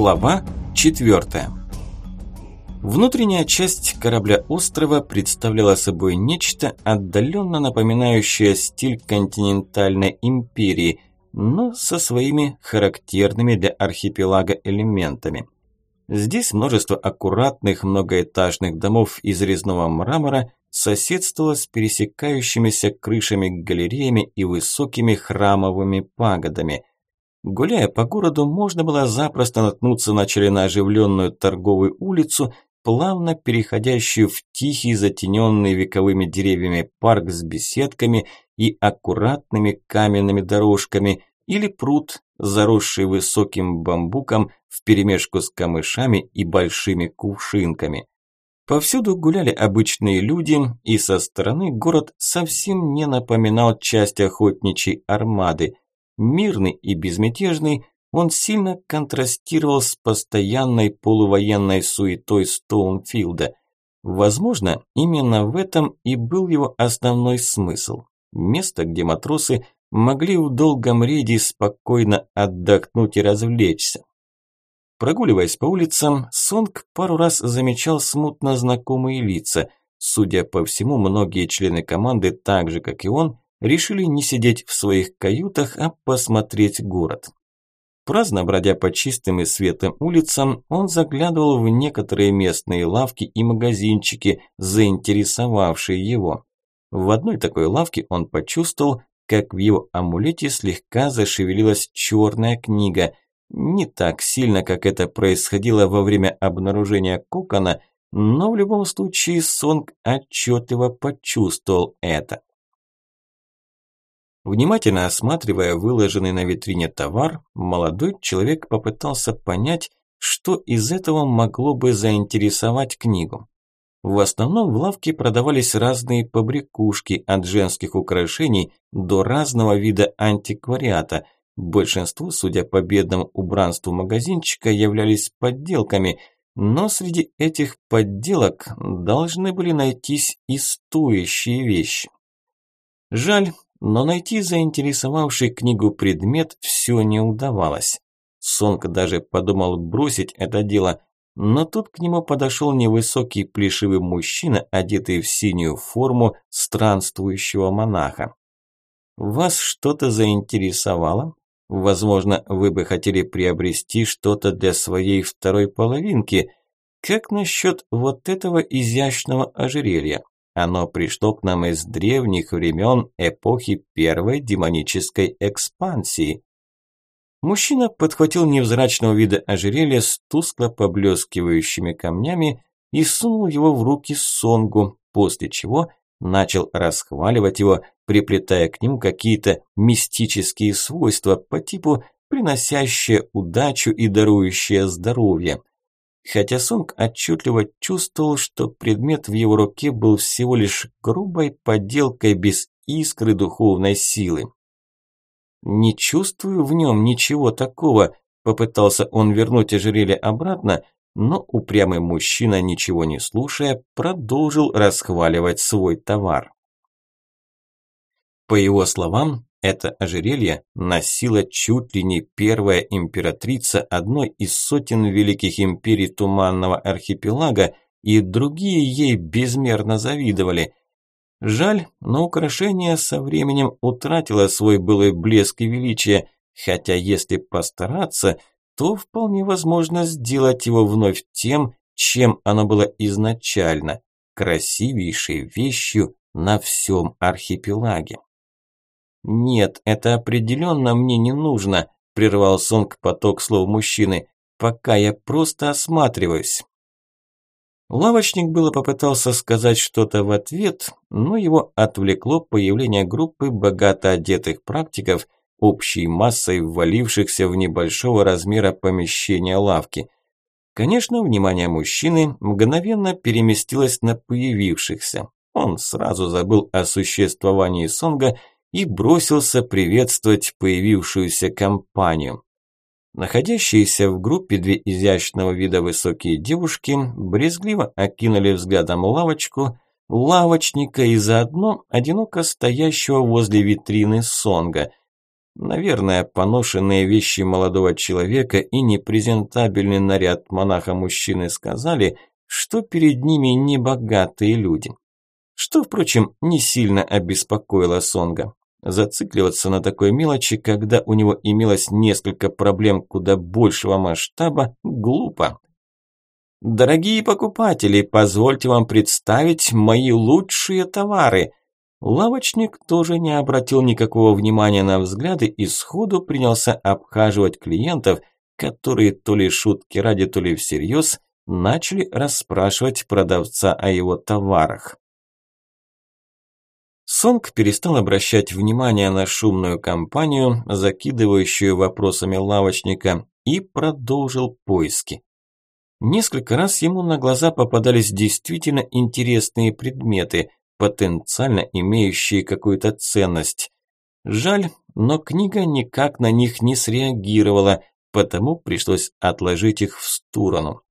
Глава 4. Внутренняя часть корабля острова представляла собой нечто отдаленно напоминающее стиль континентальной империи, но со своими характерными для архипелага элементами. Здесь множество аккуратных многоэтажных домов из резного мрамора соседствовало с пересекающимися крышами-галереями и высокими храмовыми пагодами. Гуляя по городу, можно было запросто наткнуться на оживленную торговую улицу, плавно переходящую в тихий, затененный вековыми деревьями парк с беседками и аккуратными каменными дорожками, или пруд, заросший высоким бамбуком вперемешку с камышами и большими кувшинками. Повсюду гуляли обычные люди, и со стороны город совсем не напоминал часть охотничьей армады – Мирный и безмятежный, он сильно контрастировал с постоянной полувоенной суетой Стоунфилда. Возможно, именно в этом и был его основной смысл. Место, где матросы могли в долгом рейде спокойно отдохнуть и развлечься. Прогуливаясь по улицам, Сонг пару раз замечал смутно знакомые лица. Судя по всему, многие члены команды, так же как и он, решили не сидеть в своих каютах, а посмотреть город. Праздно бродя по чистым и светлым улицам, он заглядывал в некоторые местные лавки и магазинчики, заинтересовавшие его. В одной такой лавке он почувствовал, как в его амулете слегка зашевелилась черная книга. Не так сильно, как это происходило во время обнаружения кокона, но в любом случае Сонг отчетливо почувствовал это. Внимательно осматривая выложенный на витрине товар, молодой человек попытался понять, что из этого могло бы заинтересовать книгу. В основном в лавке продавались разные побрякушки от женских украшений до разного вида антиквариата. Большинство, судя по бедному убранству магазинчика, являлись подделками, но среди этих подделок должны были найтись и стоящие вещи. Жаль, но найти заинтересовавший книгу предмет все не удавалось. Сонг даже подумал бросить это дело, но тут к нему подошел невысокий плешивый мужчина, одетый в синюю форму странствующего монаха. «Вас что-то заинтересовало? Возможно, вы бы хотели приобрести что-то для своей второй половинки. Как насчет вот этого изящного ожерелья? Оно пришло к нам из древних времен эпохи первой демонической экспансии. Мужчина подхватил невзрачного вида ожерелье с тускло поблескивающими камнями и сунул его в руки Сонгу, после чего начал расхваливать его, приплетая к нему какие-то мистические свойства по типу приносящее удачу и дарующее здоровье хотя Сонг отчетливо чувствовал, что предмет в его руке был всего лишь грубой подделкой без искры духовной силы. «Не чувствую в нем ничего такого», – попытался он вернуть ожерелье обратно, но упрямый мужчина, ничего не слушая, продолжил расхваливать свой товар. По его словам, это ожерелье носила чуть ли не первая императрица одной из сотен великих империй Туманного архипелага, и другие ей безмерно завидовали. Жаль, но украшение со временем утратило свой былой блеск и величие, хотя если постараться, то вполне возможно сделать его вновь тем, чем оно было изначально – красивейшей вещью на всем архипелаге. «Нет, это определенно мне не нужно», – прервал Сонг поток слов мужчины. «Пока я просто осматриваюсь». Лавочник было попытался сказать что-то в ответ, но его отвлекло появление группы богато одетых практиков, общей массой ввалившихся в небольшого размера помещения лавки. Конечно, внимание мужчины мгновенно переместилось на появившихся. Он сразу забыл о существовании Сонга и бросился приветствовать появившуюся компанию. Находящиеся в группе две изящного вида высокие девушки брезгливо окинули взглядом лавочку, лавочника и заодно одиноко стоящего возле витрины Сонга. Наверное, поношенные вещи молодого человека и непрезентабельный наряд монаха-мужчины сказали, что перед ними небогатые люди. Что, впрочем, не сильно обеспокоило Сонга. Зацикливаться на такой мелочи, когда у него имелось несколько проблем куда большего масштаба, глупо. Дорогие покупатели, позвольте вам представить мои лучшие товары. Лавочник тоже не обратил никакого внимания на взгляды и сходу принялся обхаживать клиентов, которые то ли шутки ради, то ли всерьез начали расспрашивать продавца о его товарах. Сонг перестал обращать внимание на шумную компанию, закидывающую вопросами лавочника, и продолжил поиски. Несколько раз ему на глаза попадались действительно интересные предметы, потенциально имеющие какую-то ценность. Жаль, но книга никак на них не среагировала, потому пришлось отложить их в сторону.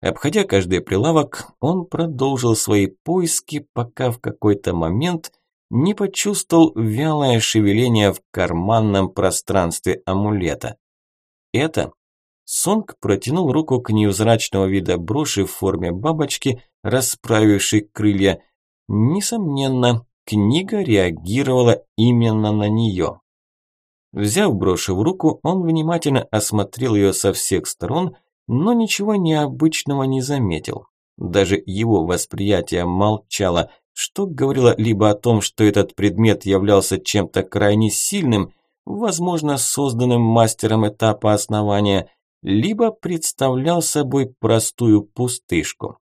Обходя каждый прилавок, он продолжил свои поиски, пока в какой-то момент не почувствовал вялое шевеление в карманном пространстве амулета. Это Сонг протянул руку к невзрачного вида броши в форме бабочки, расправившей крылья. Несомненно, книга реагировала именно на нее. Взяв броши в руку, он внимательно осмотрел ее со всех сторон, но ничего необычного не заметил. Даже его восприятие молчало, что говорило либо о том, что этот предмет являлся чем-то крайне сильным, возможно, созданным мастером этапа основания, либо представлял собой простую пустышку.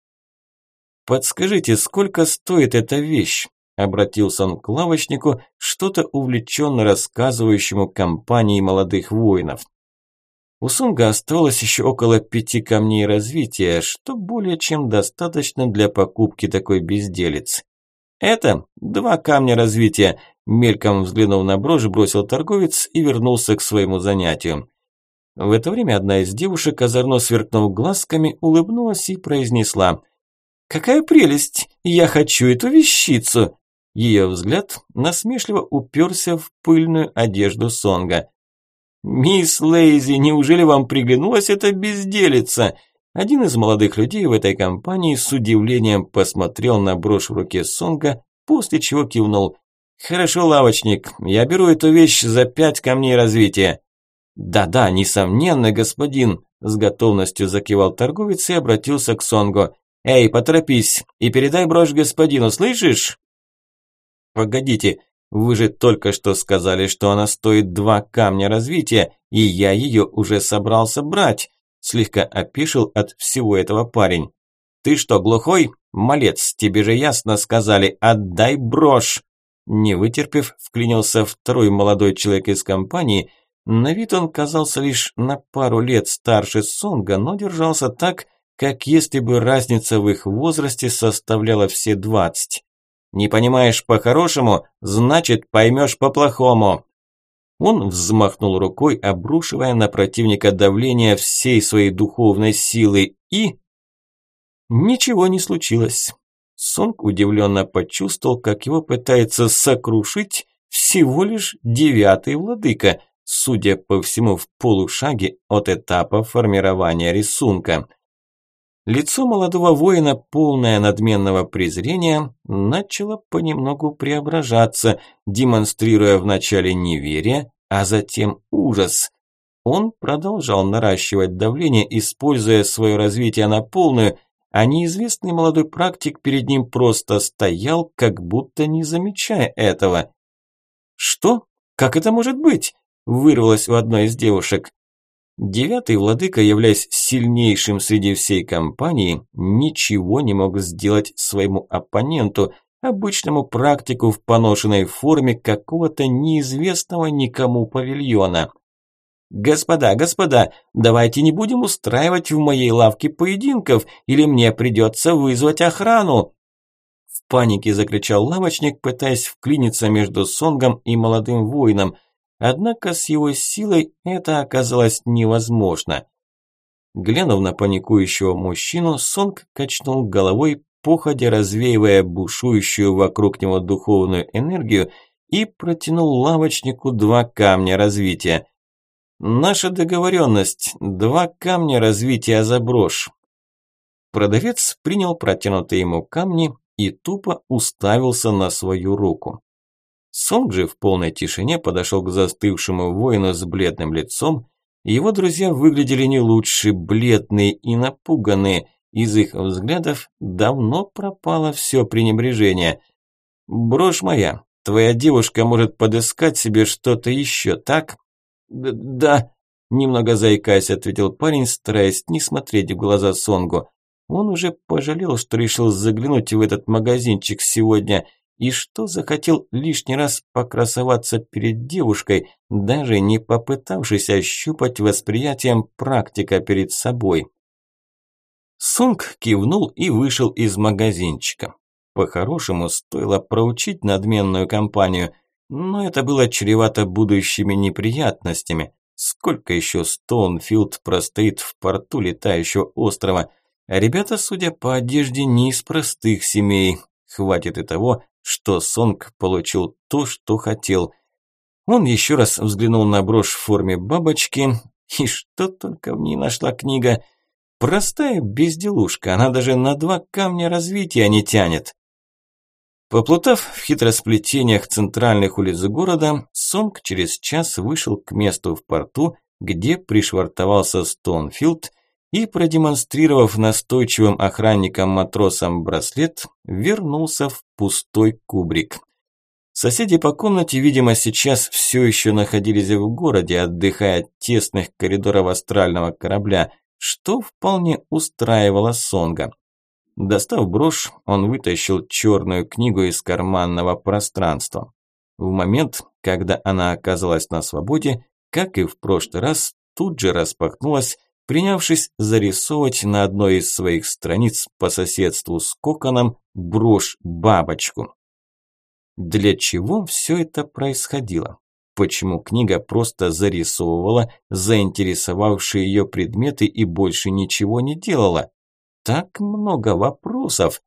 «Подскажите, сколько стоит эта вещь?» Обратился он к лавочнику, что-то увлеченно рассказывающему компании молодых воинов. У Сунга оставалось еще около пяти камней развития, что более чем достаточно для покупки такой безделицы. «Это два камня развития», – мельком взглянув на брошь, бросил торговец и вернулся к своему занятию. В это время одна из девушек, озорно сверкнув глазками, улыбнулась и произнесла «Какая прелесть! Я хочу эту вещицу!» Ее взгляд насмешливо уперся в пыльную одежду Сонга. «Мисс Лейзи, неужели вам приглянулась эта безделица?» Один из молодых людей в этой компании с удивлением посмотрел на брошь в руке Сонга, после чего кивнул. «Хорошо, лавочник, я беру эту вещь за пять камней развития». «Да-да, несомненно, господин», – с готовностью закивал торговец и обратился к Сонгу. «Эй, поторопись и передай брошь господину, слышишь?» «Погодите, вы же только что сказали, что она стоит два камня развития, и я ее уже собрался брать», – слегка опишил от всего этого парень. «Ты что, глухой? Малец, тебе же ясно сказали, отдай брошь!» Не вытерпев, вклинился второй молодой человек из компании – на вид он казался лишь на пару лет старше Сонга, но держался так, как если бы разница в их возрасте составляла все двадцать. Не понимаешь по-хорошему, значит поймешь по-плохому. Он взмахнул рукой, обрушивая на противника давление всей своей духовной силы и... Ничего не случилось. Сонг удивленно почувствовал, как его пытается сокрушить всего лишь девятый владыка – судя по всему, в полушаге от этапа формирования рисунка. Лицо молодого воина, полное надменного презрения, начало понемногу преображаться, демонстрируя вначале неверие, а затем ужас. Он продолжал наращивать давление, используя свое развитие на полную, а неизвестный молодой практик перед ним просто стоял, как будто не замечая этого. «Что? Как это может быть?» вырвалось у одной из девушек. Девятый владыка, являясь сильнейшим среди всей компании, ничего не мог сделать своему оппоненту, обычному практику в поношенной форме какого-то неизвестного никому павильона. «Господа, господа, давайте не будем устраивать в моей лавке поединков, или мне придется вызвать охрану!» В панике закричал лавочник, пытаясь вклиниться между Сонгом и молодым воином – Однако с его силой это оказалось невозможно. Глянув на паникующего мужчину, Сонг качнул головой, походя развеивая бушующую вокруг него духовную энергию и протянул лавочнику два камня развития. «Наша договоренность – два камня развития за брошь». Продавец принял протянутые ему камни и тупо уставился на свою руку. Сонг же в полной тишине подошел к застывшему воину с бледным лицом. Его друзья выглядели не лучше, бледные и напуганные. Из их взглядов давно пропало все пренебрежение. «Брошь моя, твоя девушка может подыскать себе что-то еще, так?» «Да», – немного заикаясь, ответил парень, стараясь не смотреть в глаза Сонгу. Он уже пожалел, что решил заглянуть в этот магазинчик сегодня – и что захотел лишний раз покрасоваться перед девушкой, даже не попытавшись ощупать восприятием практика перед собой. Сунг кивнул и вышел из магазинчика. По-хорошему, стоило проучить надменную компанию, но это было чревато будущими неприятностями. Сколько еще Стоунфилд простоит в порту летающего острова? А ребята, судя по одежде, не из простых семей. Хватит и того, что Сонг получил то, что хотел. Он еще раз взглянул на брошь в форме бабочки, и что только в ней нашла книга. Простая безделушка, она даже на два камня развития не тянет. Поплутав в хитросплетениях центральных улиц города, Сонг через час вышел к месту в порту, где пришвартовался Стоунфилд и, продемонстрировав настойчивым охранникам-матросам браслет, вернулся в пустой кубрик. Соседи по комнате, видимо, сейчас все еще находились в городе, отдыхая от тесных коридоров астрального корабля, что вполне устраивало Сонга. Достав брошь, он вытащил черную книгу из карманного пространства. В момент, когда она оказалась на свободе, как и в прошлый раз, тут же распахнулась принявшись зарисовывать на одной из своих страниц по соседству с коконом брошь-бабочку. Для чего все это происходило? Почему книга просто зарисовывала заинтересовавшие ее предметы и больше ничего не делала? Так много вопросов.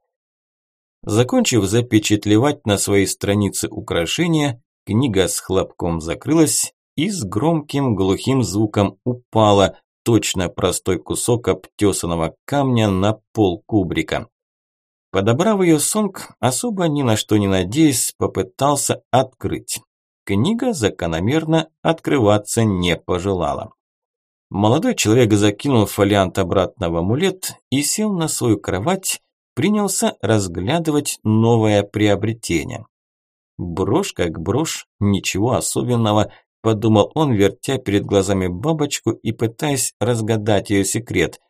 Закончив запечатлевать на своей странице украшения, книга с хлопком закрылась и с громким глухим звуком упала, точно простой кусок обтесанного камня на пол кубрика. Подобрав ее, Сонг, особо ни на что не надеясь, попытался открыть. Книга закономерно открываться не пожелала. Молодой человек закинул фолиант обратно в амулет и, сел на свою кровать, принялся разглядывать новое приобретение. Брошь как брошь, ничего особенного, подумал он, вертя перед глазами бабочку и пытаясь разгадать ее секрет.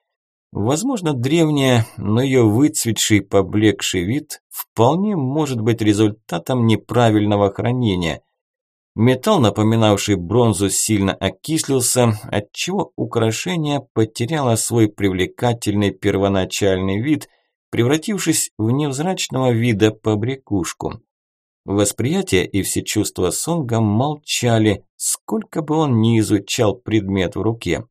Возможно, древняя, но ее выцветший, поблекший вид вполне может быть результатом неправильного хранения. Металл, напоминавший бронзу, сильно окислился, отчего украшение потеряло свой привлекательный первоначальный вид, превратившись в невзрачного вида побрякушку. Восприятие и все чувства Сонга молчали, сколько бы он ни изучал предмет в руке.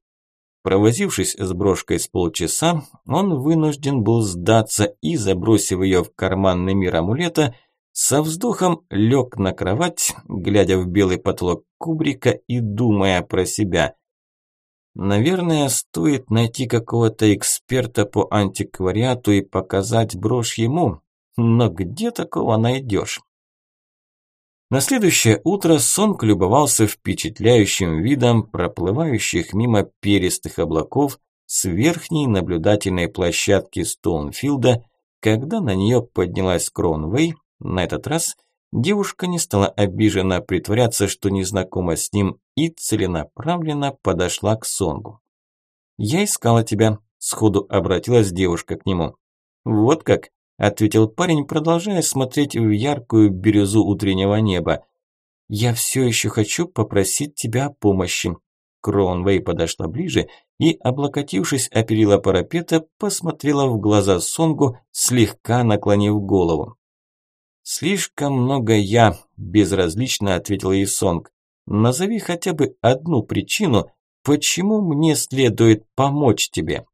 Провозившись с брошкой с полчаса, он вынужден был сдаться и, забросив ее в карманный мир амулета, со вздохом лег на кровать, глядя в белый потолок кубрика и думая про себя. Наверное, стоит найти какого-то эксперта по антиквариату и показать брошь ему, но где такого найдешь? На следующее утро Сонг любовался впечатляющим видом проплывающих мимо перистых облаков с верхней наблюдательной площадки Стоунфилда, когда на нее поднялась Кронвей, на этот раз девушка не стала обиженно притворяться, что не знакома с ним и целенаправленно подошла к Сонгу. «Я искала тебя», – сходу обратилась девушка к нему. «Вот как?» Ответил парень, продолжая смотреть в яркую бирюзу утреннего неба. «Я все еще хочу попросить тебя о помощи». Кронвей подошла ближе и, облокотившись о перила парапета, посмотрела в глаза Сонгу, слегка наклонив голову. «Слишком много я», – безразлично ответил ей Сонг. «Назови хотя бы одну причину, почему мне следует помочь тебе».